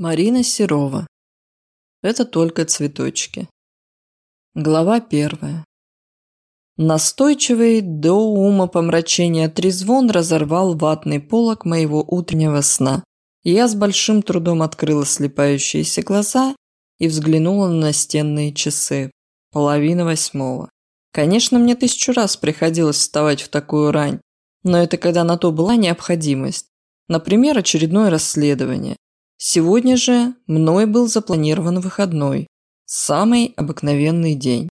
Марина Серова. Это только цветочки. Глава первая. Настойчивый до ума помрачения трезвон разорвал ватный полог моего утреннего сна. Я с большим трудом открыла слепающиеся глаза и взглянула на настенные часы. Половина восьмого. Конечно, мне тысячу раз приходилось вставать в такую рань, но это когда на то была необходимость. Например, очередное расследование Сегодня же мной был запланирован выходной, самый обыкновенный день,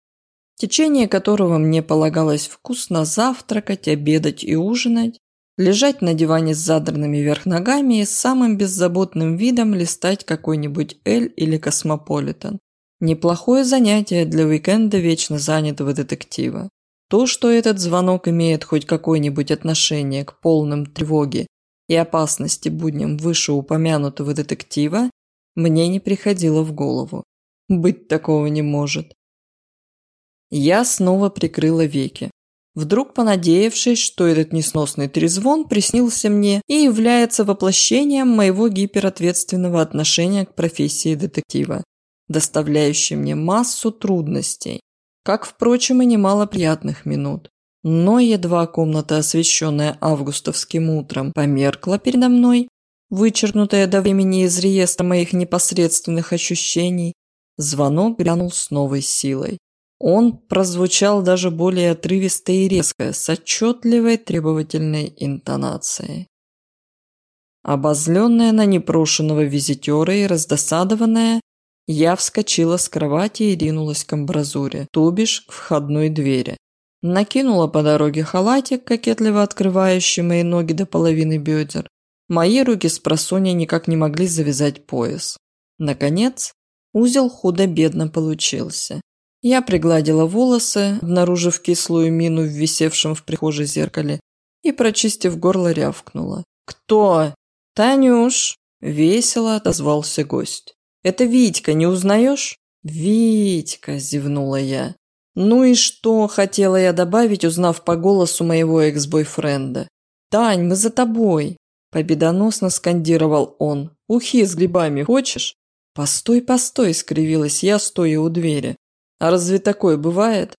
в течение которого мне полагалось вкусно завтракать, обедать и ужинать, лежать на диване с задранными вверх ногами и самым беззаботным видом листать какой-нибудь Elle или Космополитен. Неплохое занятие для уикенда вечно занятого детектива. То, что этот звонок имеет хоть какое-нибудь отношение к полным тревоги и опасности будням вышеупомянутого детектива мне не приходило в голову. Быть такого не может. Я снова прикрыла веки. Вдруг понадеявшись, что этот несносный трезвон приснился мне и является воплощением моего гиперответственного отношения к профессии детектива, доставляющей мне массу трудностей, как, впрочем, и немало приятных минут. Но едва комната, освещенная августовским утром, померкла передо мной, вычеркнутая до времени из реестра моих непосредственных ощущений, звонок грянул с новой силой. Он прозвучал даже более отрывисто и резко, с отчетливой требовательной интонацией. Обозленная на непрошенного визитера и раздосадованная, я вскочила с кровати и ринулась к амбразуре, то бишь к входной двери. Накинула по дороге халатик, кокетливо открывающий мои ноги до половины бедер. Мои руки с просонья никак не могли завязать пояс. Наконец, узел худо-бедно получился. Я пригладила волосы, обнаружив кислую мину в висевшем в прихожей зеркале, и, прочистив горло, рявкнула. «Кто?» «Танюш!» – весело отозвался гость. «Это Витька, не узнаешь?» «Витька!» – зевнула я. Ну и что, хотела я добавить, узнав по голосу моего экс-бойфренда. «Тань, мы за тобой!» – победоносно скандировал он. «Ухи с грибами хочешь?» «Постой, постой!» – скривилась я, стоя у двери. «А разве такое бывает?»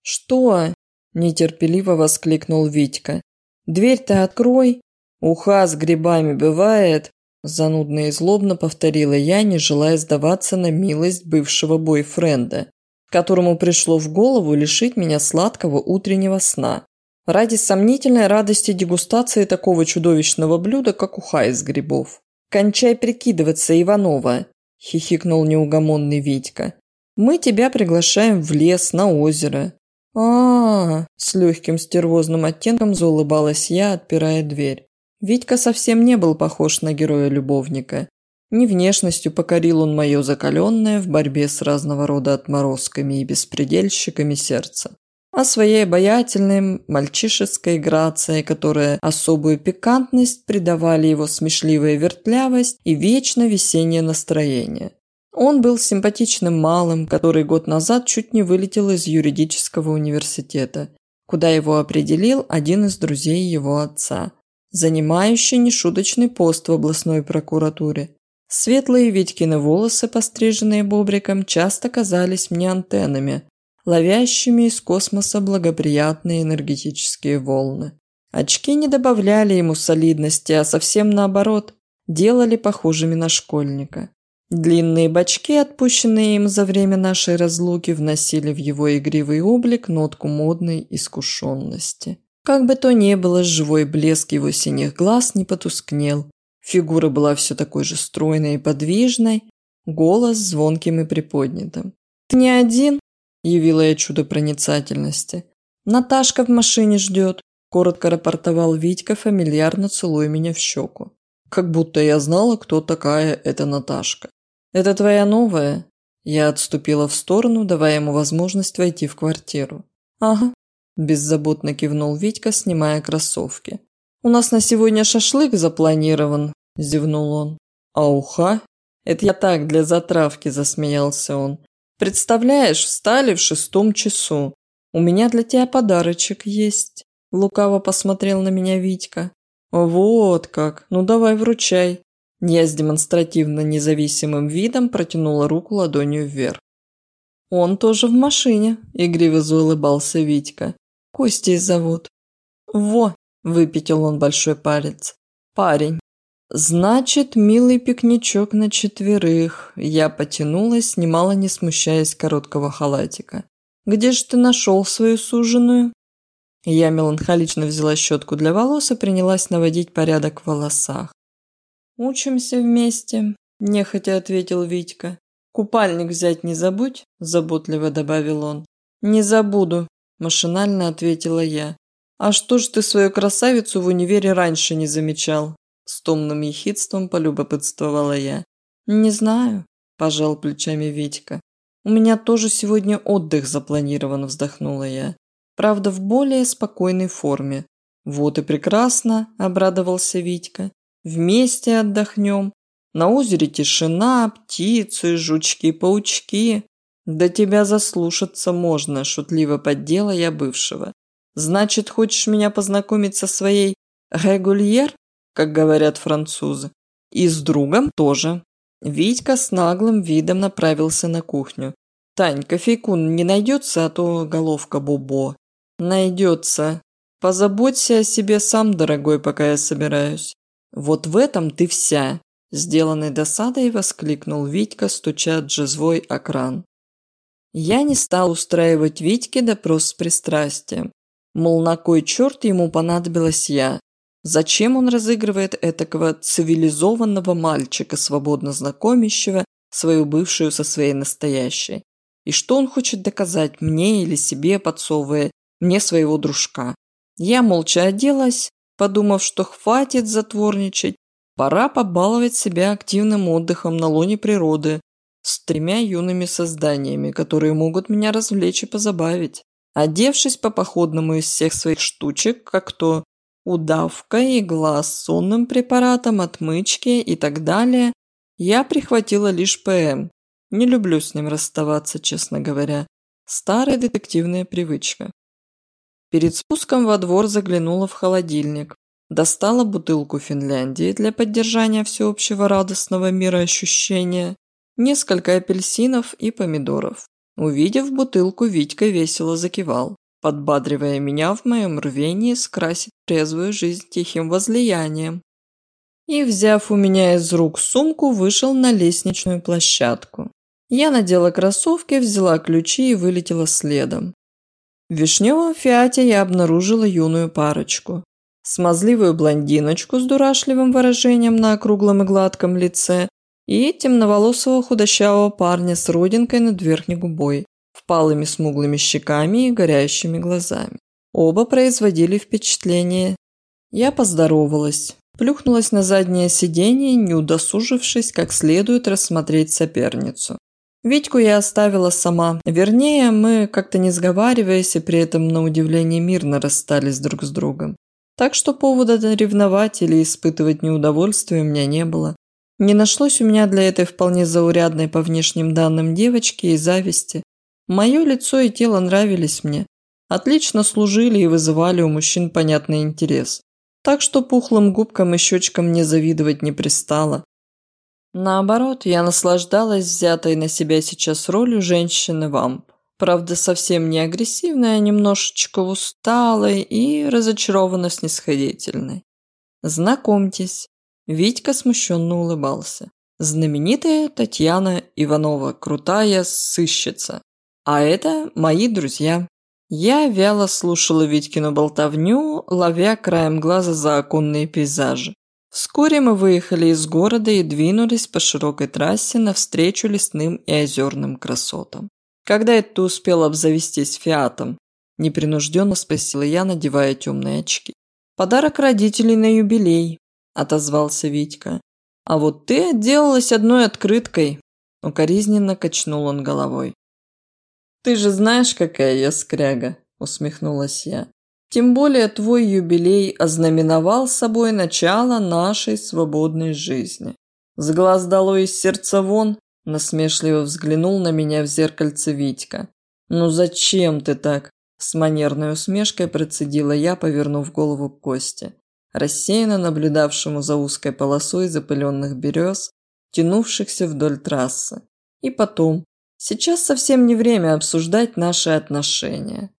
«Что?» – нетерпеливо воскликнул Витька. «Дверь-то открой!» «Уха с грибами бывает?» Занудно и злобно повторила я, не желая сдаваться на милость бывшего бойфренда которому пришло в голову лишить меня сладкого утреннего сна. Ради сомнительной радости дегустации такого чудовищного блюда, как уха из грибов. «Кончай прикидываться, Иванова!» – хихикнул неугомонный Витька. «Мы тебя приглашаем в лес, на озеро». А, -а, -а с легким стервозным оттенком заулыбалась я, отпирая дверь. Витька совсем не был похож на героя-любовника. Не внешностью покорил он мое закаленное в борьбе с разного рода отморозками и беспредельщиками сердца, а своей обаятельной мальчишеской грацией, которая особую пикантность придавали его смешливая вертлявость и вечно весеннее настроение. Он был симпатичным малым, который год назад чуть не вылетел из юридического университета, куда его определил один из друзей его отца, занимающий нешуточный пост в областной прокуратуре. Светлые Витькины волосы, постриженные бобриком, часто казались мне антеннами, ловящими из космоса благоприятные энергетические волны. Очки не добавляли ему солидности, а совсем наоборот, делали похожими на школьника. Длинные бачки, отпущенные им за время нашей разлуки, вносили в его игривый облик нотку модной искушенности. Как бы то ни было, живой блеск его синих глаз не потускнел, Фигура была все такой же стройной и подвижной, голос звонким и приподнятым. «Ты не один?» – явила я чудо проницательности. «Наташка в машине ждет», – коротко рапортовал Витька, фамильярно целуя меня в щеку. Как будто я знала, кто такая эта Наташка. «Это твоя новая?» Я отступила в сторону, давая ему возможность войти в квартиру. «Ага», – беззаботно кивнул Витька, снимая кроссовки. «У нас на сегодня шашлык запланирован», – зевнул он. «А уха?» «Это я так, для затравки», – засмеялся он. «Представляешь, встали в шестом часу. У меня для тебя подарочек есть», – лукаво посмотрел на меня Витька. «Вот как, ну давай вручай». Я с демонстративно независимым видом протянула руку ладонью вверх. «Он тоже в машине», – игриво заулыбался Витька. «Костей зовут». «Во!» – выпятил он большой палец. «Парень». «Значит, милый пикничок на четверых». Я потянулась, немало не смущаясь короткого халатика. «Где же ты нашел свою суженую?» Я меланхолично взяла щетку для волос и принялась наводить порядок в волосах. «Учимся вместе», – нехотя ответил Витька. «Купальник взять не забудь», – заботливо добавил он. «Не забуду», – машинально ответила я. «А что ж ты свою красавицу в универе раньше не замечал?» С томным ехидством полюбопытствовала я. «Не знаю», – пожал плечами Витька. «У меня тоже сегодня отдых запланирован», – вздохнула я. Правда, в более спокойной форме. «Вот и прекрасно», – обрадовался Витька. «Вместе отдохнем. На озере тишина, птицы, жучки-паучки. До тебя заслушаться можно», – шутливо поддела я бывшего. «Значит, хочешь меня познакомить со своей регульер, как говорят французы? И с другом тоже». Витька с наглым видом направился на кухню. «Тань, кофейку не найдется, а то головка Бобо». Найдется. Позаботься о себе сам, дорогой, пока я собираюсь. Вот в этом ты вся. Сделанной досадой воскликнул Витька, стуча джезвой о кран. Я не стал устраивать Витьке допрос с пристрастием. Мол, на кой черт ему понадобилась я? Зачем он разыгрывает этакого цивилизованного мальчика, свободно знакомящего свою бывшую со своей настоящей? И что он хочет доказать мне или себе, подсовывая мне своего дружка. Я молча оделась, подумав, что хватит затворничать, пора побаловать себя активным отдыхом на лоне природы с тремя юными созданиями, которые могут меня развлечь и позабавить. Одевшись по походному из всех своих штучек, как то удавка, игла с сонным препаратом, отмычки и так далее, я прихватила лишь ПМ. Не люблю с ним расставаться, честно говоря. Старая детективная привычка. Перед спуском во двор заглянула в холодильник, достала бутылку Финляндии для поддержания всеобщего радостного мироощущения, несколько апельсинов и помидоров. Увидев бутылку, Витька весело закивал, подбадривая меня в моем рвении скрасить трезвую жизнь тихим возлиянием. И, взяв у меня из рук сумку, вышел на лестничную площадку. Я надела кроссовки, взяла ключи и вылетела следом. В вишневом фиате я обнаружила юную парочку. Смазливую блондиночку с дурашливым выражением на округлом и гладком лице и темноволосого худощавого парня с родинкой над верхней губой, впалыми смуглыми щеками и горящими глазами. Оба производили впечатление. Я поздоровалась, плюхнулась на заднее сиденье, не удосужившись как следует рассмотреть соперницу. Витьку я оставила сама. Вернее, мы, как-то не сговариваясь и при этом на удивление мирно расстались друг с другом. Так что повода ревновать или испытывать неудовольствие у меня не было. Не нашлось у меня для этой вполне заурядной по внешним данным девочки и зависти. Мое лицо и тело нравились мне. Отлично служили и вызывали у мужчин понятный интерес. Так что пухлым губкам и щечкам мне завидовать не пристало. Наоборот, я наслаждалась взятой на себя сейчас ролью женщины-вамп. Правда, совсем не агрессивной, а немножечко усталой и разочарованно снисходительной. Знакомьтесь, Витька смущенно улыбался. Знаменитая Татьяна Иванова, крутая сыщица. А это мои друзья. Я вяло слушала Витькину болтовню, ловя краем глаза за оконные пейзажи. Вскоре мы выехали из города и двинулись по широкой трассе навстречу лесным и озерным красотам. «Когда это ты успел обзавестись фиатом?» – непринужденно спросила я, надевая темные очки. «Подарок родителей на юбилей», – отозвался Витька. «А вот ты отделалась одной открыткой», – укоризненно качнул он головой. «Ты же знаешь, какая я скряга», – усмехнулась я. Тем более твой юбилей ознаменовал собой начало нашей свободной жизни. С глаз долой из сердца вон, насмешливо взглянул на меня в зеркальце Витька. «Ну зачем ты так?» С манерной усмешкой процедила я, повернув голову к Косте. Рассеянно наблюдавшему за узкой полосой запыленных берез, тянувшихся вдоль трассы. И потом, сейчас совсем не время обсуждать наши отношения.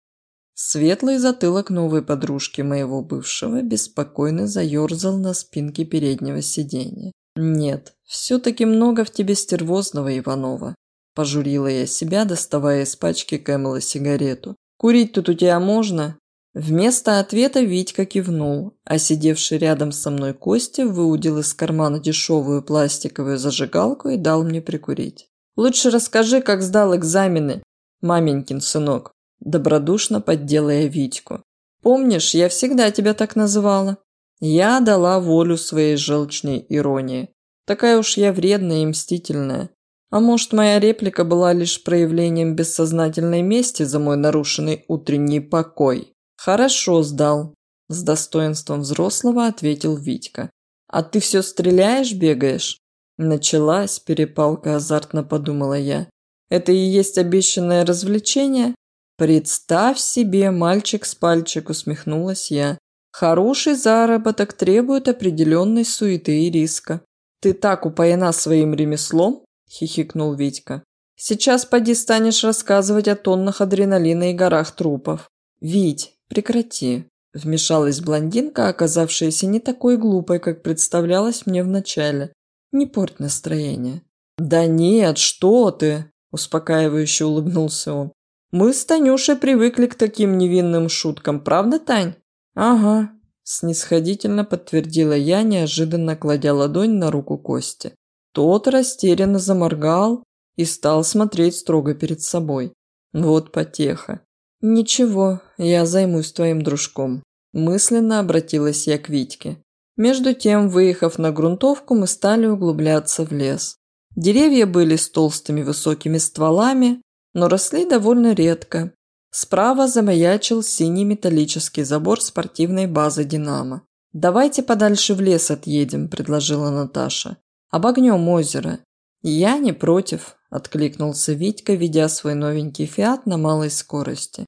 Светлый затылок новой подружки моего бывшего беспокойно заерзал на спинке переднего сиденья. «Нет, все-таки много в тебе стервозного, Иванова», – пожурила я себя, доставая из пачки Кэмела сигарету. «Курить тут у тебя можно?» Вместо ответа Витька кивнул, а сидевший рядом со мной Костя выудил из кармана дешевую пластиковую зажигалку и дал мне прикурить. «Лучше расскажи, как сдал экзамены, маменькин сынок», добродушно подделая Витьку. «Помнишь, я всегда тебя так называла?» Я дала волю своей желчной иронии. Такая уж я вредная и мстительная. А может, моя реплика была лишь проявлением бессознательной мести за мой нарушенный утренний покой? «Хорошо сдал», – с достоинством взрослого ответил Витька. «А ты все стреляешь, бегаешь?» Началась перепалка, азартно подумала я. «Это и есть обещанное развлечение?» «Представь себе, мальчик с пальчик», – усмехнулась я. «Хороший заработок требует определенной суеты и риска». «Ты так упоена своим ремеслом?» – хихикнул Витька. «Сейчас поди станешь рассказывать о тоннах адреналина и горах трупов». «Вить, «Прекрати», – вмешалась блондинка, оказавшаяся не такой глупой, как представлялась мне вначале. «Не порть настроение». «Да нет, что ты!» – успокаивающе улыбнулся он. «Мы с Танюшей привыкли к таким невинным шуткам, правда, Тань?» «Ага», – снисходительно подтвердила я, неожиданно кладя ладонь на руку Кости. Тот растерянно заморгал и стал смотреть строго перед собой. Вот потеха. «Ничего, я займусь твоим дружком», – мысленно обратилась я к Витьке. Между тем, выехав на грунтовку, мы стали углубляться в лес. Деревья были с толстыми высокими стволами, но росли довольно редко. Справа замаячил синий металлический забор спортивной базы «Динамо». «Давайте подальше в лес отъедем», – предложила Наташа. «Обогнем озеро». «Я не против», – откликнулся Витька, ведя свой новенький «Фиат» на малой скорости.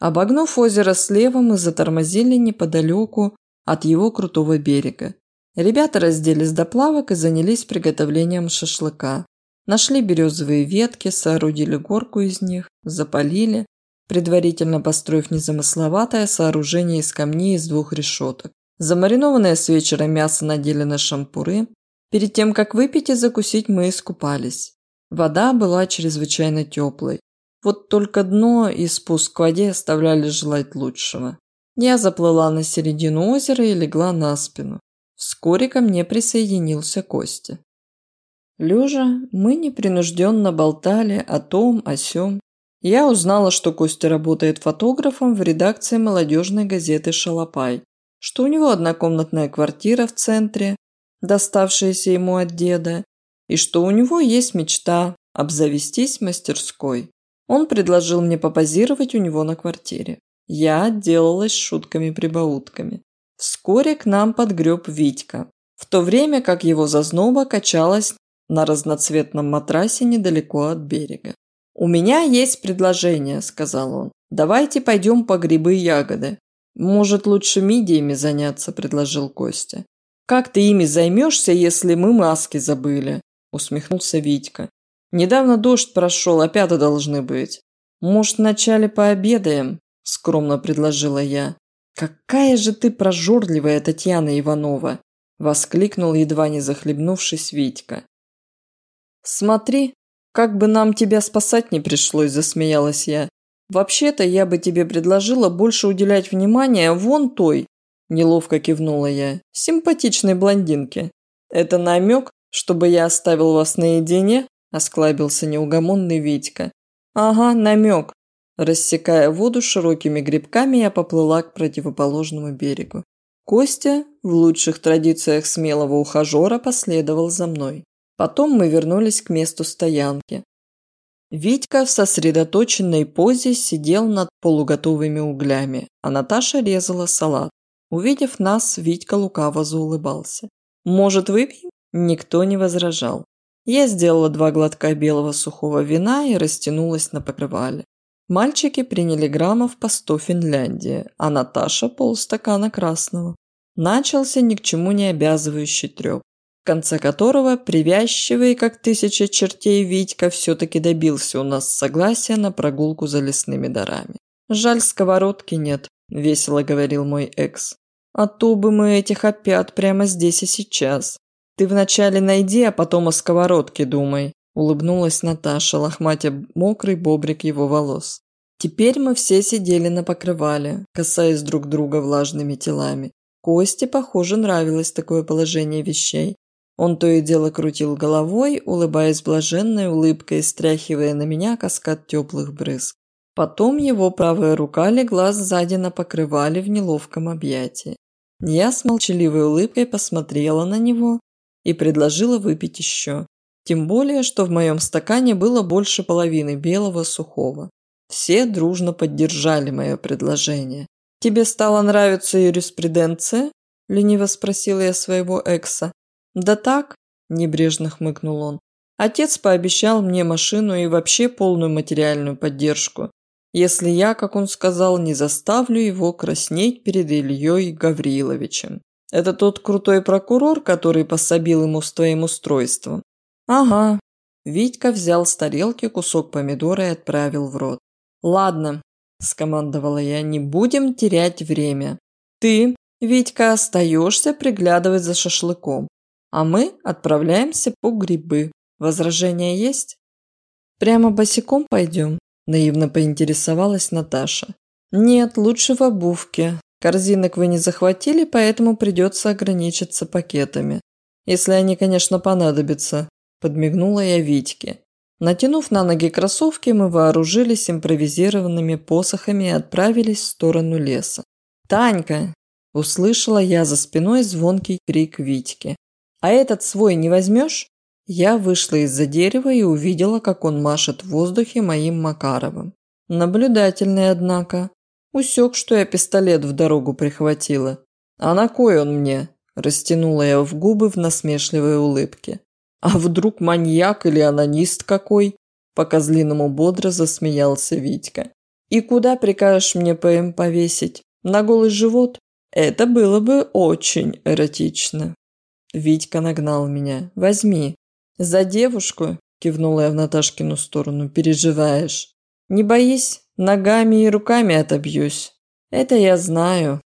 Обогнув озеро слева, мы затормозили неподалеку от его крутого берега. Ребята разделись до плавок и занялись приготовлением шашлыка. Нашли березовые ветки, соорудили горку из них, запалили, предварительно построив незамысловатое сооружение из камней из двух решеток. Замаринованное с вечера мясо надели на шампуры. Перед тем, как выпить и закусить, мы искупались. Вода была чрезвычайно теплой. Вот только дно и спуск к воде оставляли желать лучшего. Я заплыла на середину озера и легла на спину. Вскоре ко мне присоединился Костя. Лежа, мы непринужденно болтали о том, о сём. Я узнала, что Костя работает фотографом в редакции молодежной газеты «Шалопай», что у него однокомнатная квартира в центре, доставшаяся ему от деда, и что у него есть мечта обзавестись мастерской. Он предложил мне попозировать у него на квартире. Я отделалась шутками-прибаутками. Вскоре к нам подгреб Витька, в то время как его зазноба качалась на разноцветном матрасе недалеко от берега. «У меня есть предложение», – сказал он. «Давайте пойдем по грибы и ягоды». «Может, лучше мидиями заняться», – предложил Костя. «Как ты ими займешься, если мы маски забыли?» – усмехнулся Витька. «Недавно дождь прошел, опята должны быть. Может, вначале пообедаем?» – скромно предложила я. «Какая же ты прожорливая, Татьяна Иванова!» – воскликнул, едва не захлебнувшись Витька. «Смотри, как бы нам тебя спасать не пришлось», – засмеялась я. «Вообще-то я бы тебе предложила больше уделять внимание вон той», – неловко кивнула я, – «симпатичной блондинке. Это намек, чтобы я оставил вас наедине?» – осклабился неугомонный Витька. «Ага, намек». Рассекая воду широкими грибками, я поплыла к противоположному берегу. Костя, в лучших традициях смелого ухажера, последовал за мной. Потом мы вернулись к месту стоянки. Витька в сосредоточенной позе сидел над полуготовыми углями, а Наташа резала салат. Увидев нас, Витька лукаво заулыбался. «Может, выпьем?» Никто не возражал. Я сделала два глотка белого сухого вина и растянулась на покрывале. Мальчики приняли граммов по сто Финляндии, а Наташа полстакана красного. начался ни к чему не обязывающий треп, в конце которого привязчивый, как тысяча чертей, Витька все-таки добился у нас согласия на прогулку за лесными дарами. «Жаль, сковородки нет», – весело говорил мой экс. «А то бы мы этих опят прямо здесь и сейчас. Ты вначале найди, а потом о сковородке думай», – улыбнулась Наташа, лохматя мокрый бобрик его волос. Теперь мы все сидели на покрывале, касаясь друг друга влажными телами. Косте, похоже, нравилось такое положение вещей. Он то и дело крутил головой, улыбаясь блаженной улыбкой, стряхивая на меня каскад теплых брызг. Потом его правая рука легла сзади на покрывале в неловком объятии. Я с молчаливой улыбкой посмотрела на него и предложила выпить еще. Тем более, что в моем стакане было больше половины белого сухого. Все дружно поддержали мое предложение. «Тебе стала нравиться юриспруденция?» – лениво спросила я своего экса. «Да так», – небрежно хмыкнул он. «Отец пообещал мне машину и вообще полную материальную поддержку, если я, как он сказал, не заставлю его краснеть перед Ильей Гавриловичем. Это тот крутой прокурор, который пособил ему с твоим устройством?» «Ага». Витька взял с тарелки кусок помидора и отправил в рот. «Ладно, – скомандовала я, – не будем терять время. Ты, Витька, остаешься приглядывать за шашлыком, а мы отправляемся по грибы. Возражения есть? Прямо босиком пойдем? Наивно поинтересовалась Наташа. Нет, лучше в обувке. Корзинок вы не захватили, поэтому придется ограничиться пакетами. Если они, конечно, понадобятся. Подмигнула я Витьке. Натянув на ноги кроссовки, мы вооружились импровизированными посохами и отправились в сторону леса. «Танька!» – услышала я за спиной звонкий крик Витьки. «А этот свой не возьмешь?» Я вышла из-за дерева и увидела, как он машет в воздухе моим Макаровым. Наблюдательный, однако. Усек, что я пистолет в дорогу прихватила. «А на кой он мне?» – растянула я в губы в насмешливой улыбке. А вдруг маньяк или анонист какой? По-козлиному бодро засмеялся Витька. И куда прикажешь мне ПМ повесить? На голый живот? Это было бы очень эротично. Витька нагнал меня. Возьми. За девушку, кивнула я в Наташкину сторону, переживаешь. Не боись, ногами и руками отобьюсь. Это я знаю.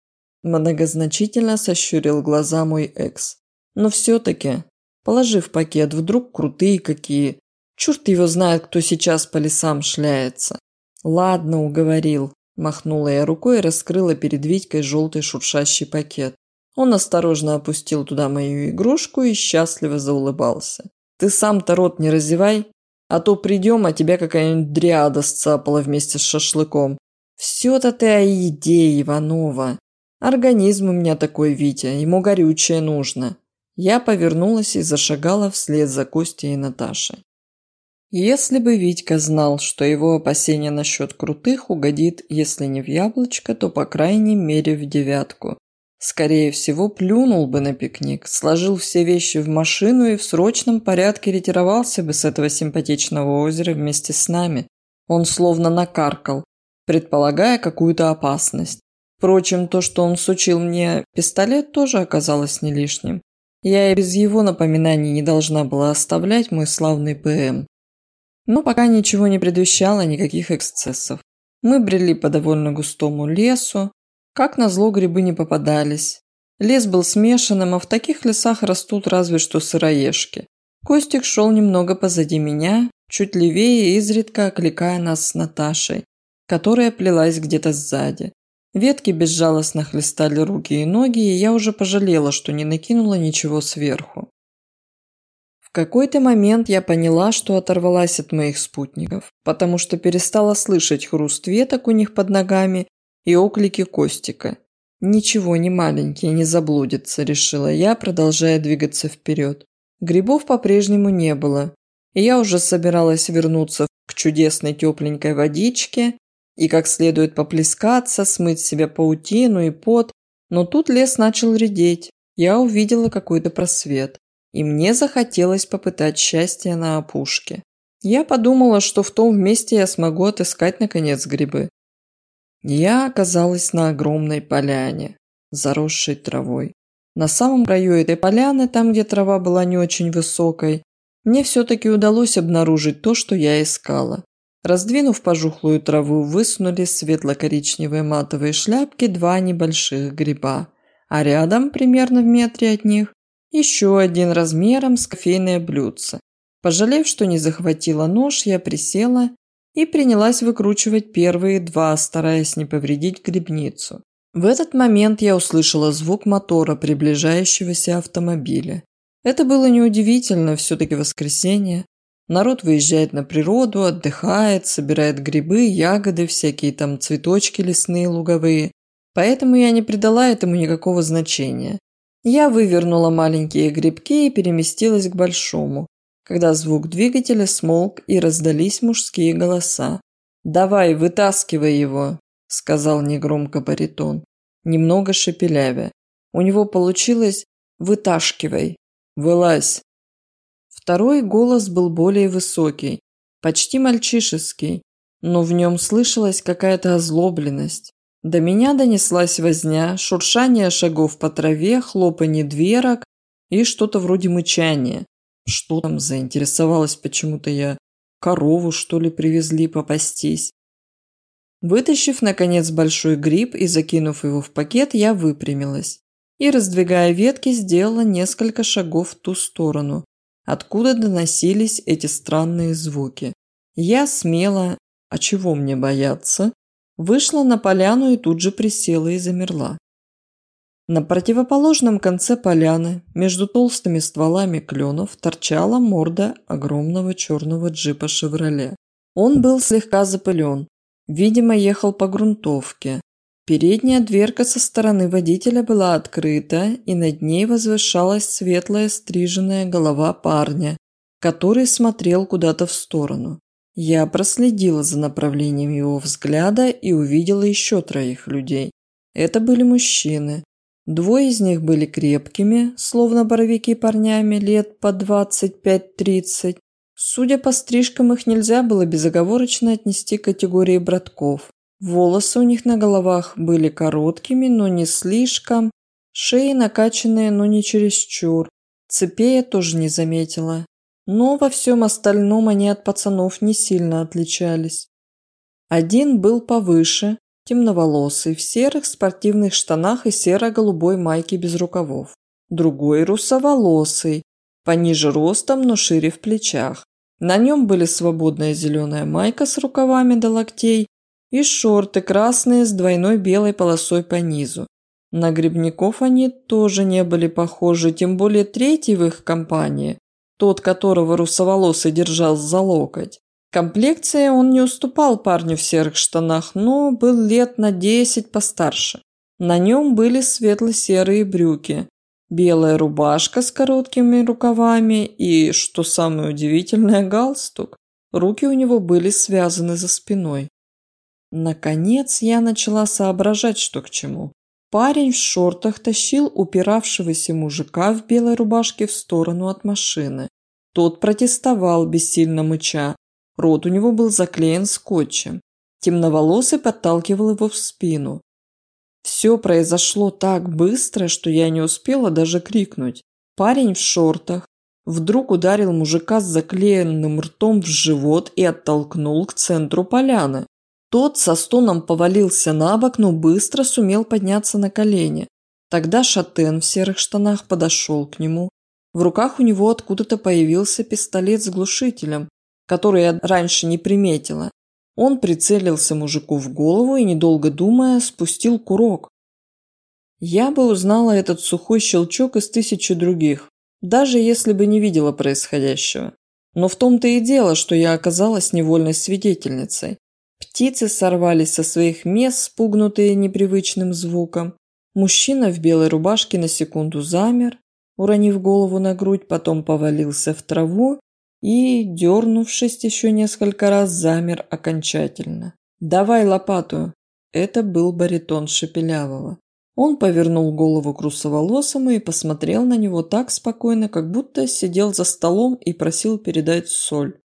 Многозначительно сощурил глаза мой экс. Но все-таки Положив пакет, вдруг крутые какие. Черт его знает, кто сейчас по лесам шляется. Ладно, уговорил. Махнула я рукой и раскрыла перед Витькой желтый шуршащий пакет. Он осторожно опустил туда мою игрушку и счастливо заулыбался. «Ты сам-то рот не разевай, а то придем, а тебя какая-нибудь дриада сцапала вместе с шашлыком. Все-то ты о еде, Иванова. Организм у меня такой, Витя, ему горючее нужно. Я повернулась и зашагала вслед за Костей и Наташей. Если бы Витька знал, что его опасения насчет крутых угодит, если не в яблочко, то по крайней мере в девятку. Скорее всего, плюнул бы на пикник, сложил все вещи в машину и в срочном порядке ретировался бы с этого симпатичного озера вместе с нами. Он словно накаркал, предполагая какую-то опасность. Впрочем, то, что он сучил мне пистолет, тоже оказалось не лишним. Я и без его напоминаний не должна была оставлять мой славный ПМ. Но пока ничего не предвещало никаких эксцессов. Мы брели по довольно густому лесу. Как назло, грибы не попадались. Лес был смешанным, а в таких лесах растут разве что сыроежки. Костик шел немного позади меня, чуть левее, изредка окликая нас с Наташей, которая плелась где-то сзади. Ветки безжалостно хлестали руки и ноги, и я уже пожалела, что не накинула ничего сверху. В какой-то момент я поняла, что оторвалась от моих спутников, потому что перестала слышать хруст веток у них под ногами и оклики Костика. «Ничего, не маленький, не заблудится», – решила я, продолжая двигаться вперед. Грибов по-прежнему не было, и я уже собиралась вернуться к чудесной тепленькой водичке, и как следует поплескаться, смыть с себя паутину и пот, но тут лес начал редеть. Я увидела какой-то просвет, и мне захотелось попытать счастье на опушке. Я подумала, что в том месте я смогу отыскать наконец грибы. Я оказалась на огромной поляне, заросшей травой. На самом краю этой поляны, там, где трава была не очень высокой, мне все-таки удалось обнаружить то, что я искала. Раздвинув пожухлую траву, высунули светло-коричневые матовые шляпки два небольших гриба, а рядом, примерно в метре от них, еще один размером с кофейное блюдце. Пожалев, что не захватила нож, я присела и принялась выкручивать первые два, стараясь не повредить грибницу. В этот момент я услышала звук мотора приближающегося автомобиля. Это было неудивительно, все-таки воскресенье. Народ выезжает на природу, отдыхает, собирает грибы, ягоды, всякие там цветочки лесные, луговые. Поэтому я не придала этому никакого значения. Я вывернула маленькие грибки и переместилась к большому, когда звук двигателя смолк и раздались мужские голоса. «Давай, вытаскивай его», – сказал негромко баритон, немного шепелявя. У него получилось «выташкивай», «вылазь». Второй голос был более высокий, почти мальчишеский, но в нем слышалась какая-то озлобленность. До меня донеслась возня, шуршание шагов по траве, хлопанье дверок и что-то вроде мычания. Что там заинтересовалась почему-то я? Корову, что ли, привезли попастись? Вытащив, наконец, большой гриб и закинув его в пакет, я выпрямилась и, раздвигая ветки, сделала несколько шагов в ту сторону, откуда доносились эти странные звуки. Я смело, а чего мне бояться, вышла на поляну и тут же присела и замерла. На противоположном конце поляны, между толстыми стволами кленов, торчала морда огромного черного джипа «Шевроле». Он был слегка запылен, видимо, ехал по грунтовке. Передняя дверка со стороны водителя была открыта, и над ней возвышалась светлая стриженная голова парня, который смотрел куда-то в сторону. Я проследила за направлением его взгляда и увидела еще троих людей. Это были мужчины. Двое из них были крепкими, словно боровики парнями, лет по 25-30. Судя по стрижкам, их нельзя было безоговорочно отнести к категории братков. Волосы у них на головах были короткими, но не слишком. Шеи накачанные, но не чересчур. Цепей я тоже не заметила но во всем остальном они от пацанов не сильно отличались. Один был повыше, темноволосый, в серых спортивных штанах и серо-голубой майке без рукавов. Другой русоволосый, пониже ростом, но шире в плечах. На нем были свободная зеленая майка с рукавами до локтей и шорты красные с двойной белой полосой по низу. На грибников они тоже не были похожи, тем более третий в их компании тот, которого русоволосый держал за локоть. Комплекция он не уступал парню в серых штанах, но был лет на десять постарше. На нем были светло-серые брюки, белая рубашка с короткими рукавами и, что самое удивительное, галстук. Руки у него были связаны за спиной. Наконец я начала соображать, что к чему. Парень в шортах тащил упиравшегося мужика в белой рубашке в сторону от машины. Тот протестовал, бессильно мыча. Рот у него был заклеен скотчем. Темноволосый подталкивал его в спину. Все произошло так быстро, что я не успела даже крикнуть. Парень в шортах вдруг ударил мужика с заклеенным ртом в живот и оттолкнул к центру поляны. Тот со стоном повалился на бок, но быстро сумел подняться на колени. Тогда шатен в серых штанах подошел к нему. В руках у него откуда-то появился пистолет с глушителем, который я раньше не приметила. Он прицелился мужику в голову и, недолго думая, спустил курок. Я бы узнала этот сухой щелчок из тысячи других, даже если бы не видела происходящего. Но в том-то и дело, что я оказалась невольной свидетельницей. Птицы сорвались со своих мест, спугнутые непривычным звуком. Мужчина в белой рубашке на секунду замер, уронив голову на грудь, потом повалился в траву и, дернувшись еще несколько раз, замер окончательно. «Давай лопату!» Это был баритон Шепелявого. Он повернул голову к русоволосому и посмотрел на него так спокойно, как будто сидел за столом и просил передать соль.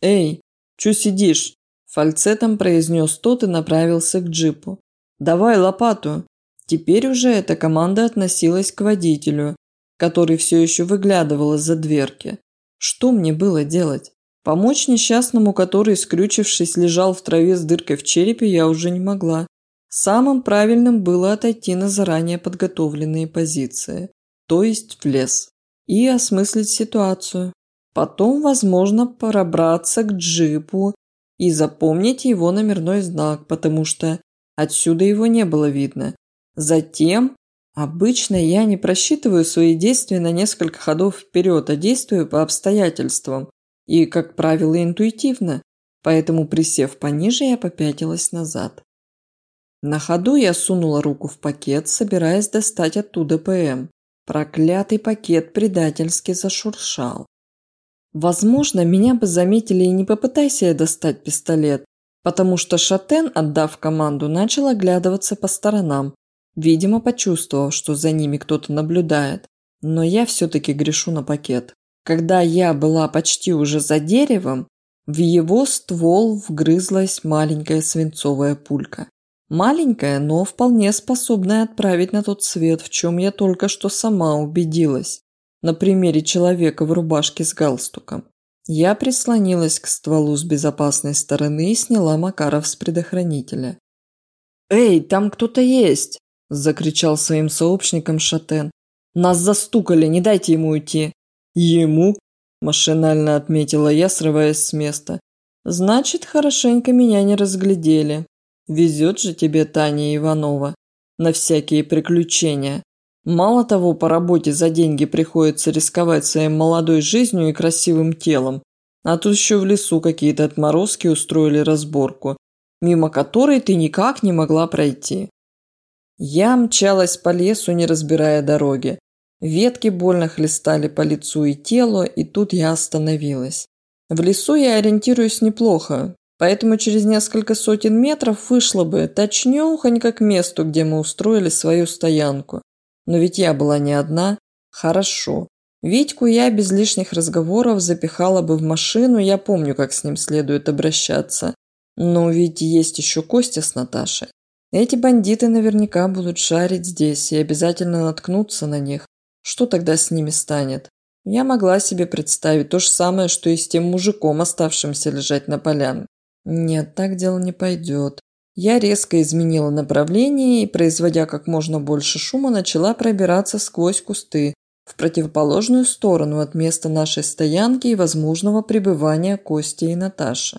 «Эй, чё сидишь?» Фальцетом произнес тот и направился к джипу. «Давай лопату!» Теперь уже эта команда относилась к водителю, который все еще выглядывал из-за дверки. Что мне было делать? Помочь несчастному, который, скрючившись, лежал в траве с дыркой в черепе, я уже не могла. Самым правильным было отойти на заранее подготовленные позиции, то есть в лес, и осмыслить ситуацию. Потом, возможно, пробраться к джипу и запомнить его номерной знак, потому что отсюда его не было видно. Затем, обычно я не просчитываю свои действия на несколько ходов вперед, а действую по обстоятельствам и, как правило, интуитивно, поэтому, присев пониже, я попятилась назад. На ходу я сунула руку в пакет, собираясь достать оттуда ПМ. Проклятый пакет предательски зашуршал. Возможно, меня бы заметили и не попытайся я достать пистолет, потому что Шатен, отдав команду, начал оглядываться по сторонам, видимо, почувствовав, что за ними кто-то наблюдает. Но я все-таки грешу на пакет. Когда я была почти уже за деревом, в его ствол вгрызлась маленькая свинцовая пулька. Маленькая, но вполне способная отправить на тот свет, в чем я только что сама убедилась на примере человека в рубашке с галстуком. Я прислонилась к стволу с безопасной стороны и сняла Макаров с предохранителя. «Эй, там кто-то есть!» – закричал своим сообщникам Шатен. «Нас застукали, не дайте ему уйти!» «Ему?» – машинально отметила я, срываясь с места. «Значит, хорошенько меня не разглядели. Везет же тебе Таня Иванова на всякие приключения. Мало того, по работе за деньги приходится рисковать своей молодой жизнью и красивым телом, а тут еще в лесу какие-то отморозки устроили разборку, мимо которой ты никак не могла пройти. Я мчалась по лесу, не разбирая дороги. Ветки больно хлестали по лицу и телу, и тут я остановилась. В лесу я ориентируюсь неплохо, поэтому через несколько сотен метров вышла бы точнёхонько к месту, где мы устроили свою стоянку. Но ведь я была не одна. Хорошо. Витьку я без лишних разговоров запихала бы в машину, я помню, как с ним следует обращаться. Но ведь есть еще Костя с Наташей. Эти бандиты наверняка будут шарить здесь и обязательно наткнуться на них. Что тогда с ними станет? Я могла себе представить то же самое, что и с тем мужиком, оставшимся лежать на полян. Нет, так дело не пойдет. Я резко изменила направление и, производя как можно больше шума, начала пробираться сквозь кусты в противоположную сторону от места нашей стоянки и возможного пребывания Кости и Наташи.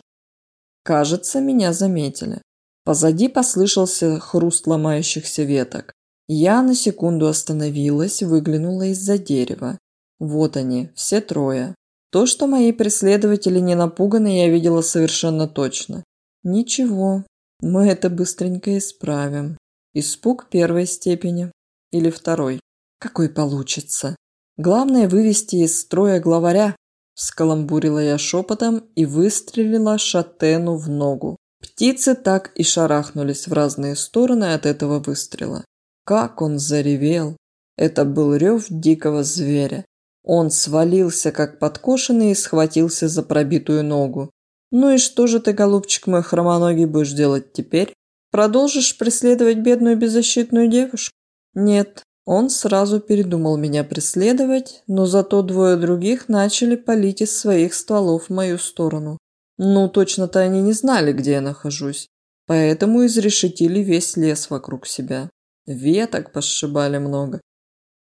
Кажется, меня заметили. Позади послышался хруст ломающихся веток. Я на секунду остановилась, выглянула из-за дерева. Вот они, все трое. То, что мои преследователи не напуганы, я видела совершенно точно. Ничего, мы это быстренько исправим. Испуг первой степени или второй. Какой получится. Главное вывести из строя главаря. Скаламбурила я шепотом и выстрелила шатену в ногу. Птицы так и шарахнулись в разные стороны от этого выстрела. Как он заревел! Это был рев дикого зверя. Он свалился, как подкошенный, и схватился за пробитую ногу. «Ну и что же ты, голубчик мой хромоногий, будешь делать теперь? Продолжишь преследовать бедную беззащитную девушку?» «Нет, он сразу передумал меня преследовать, но зато двое других начали палить из своих стволов в мою сторону. Ну, точно-то они не знали, где я нахожусь, поэтому изрешетили весь лес вокруг себя. Веток посшибали много.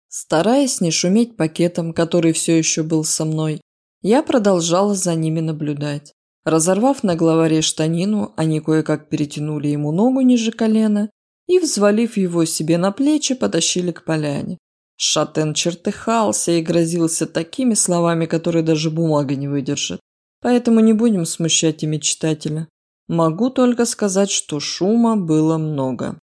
Стараясь не шуметь пакетом, который все еще был со мной, я продолжала за ними наблюдать. Разорвав на главаре штанину, они кое-как перетянули ему ногу ниже колена и, взвалив его себе на плечи, потащили к поляне. Шатен чертыхался и грозился такими словами, которые даже бумага не выдержит. Поэтому не будем смущать ими читателя. Могу только сказать, что шума было много.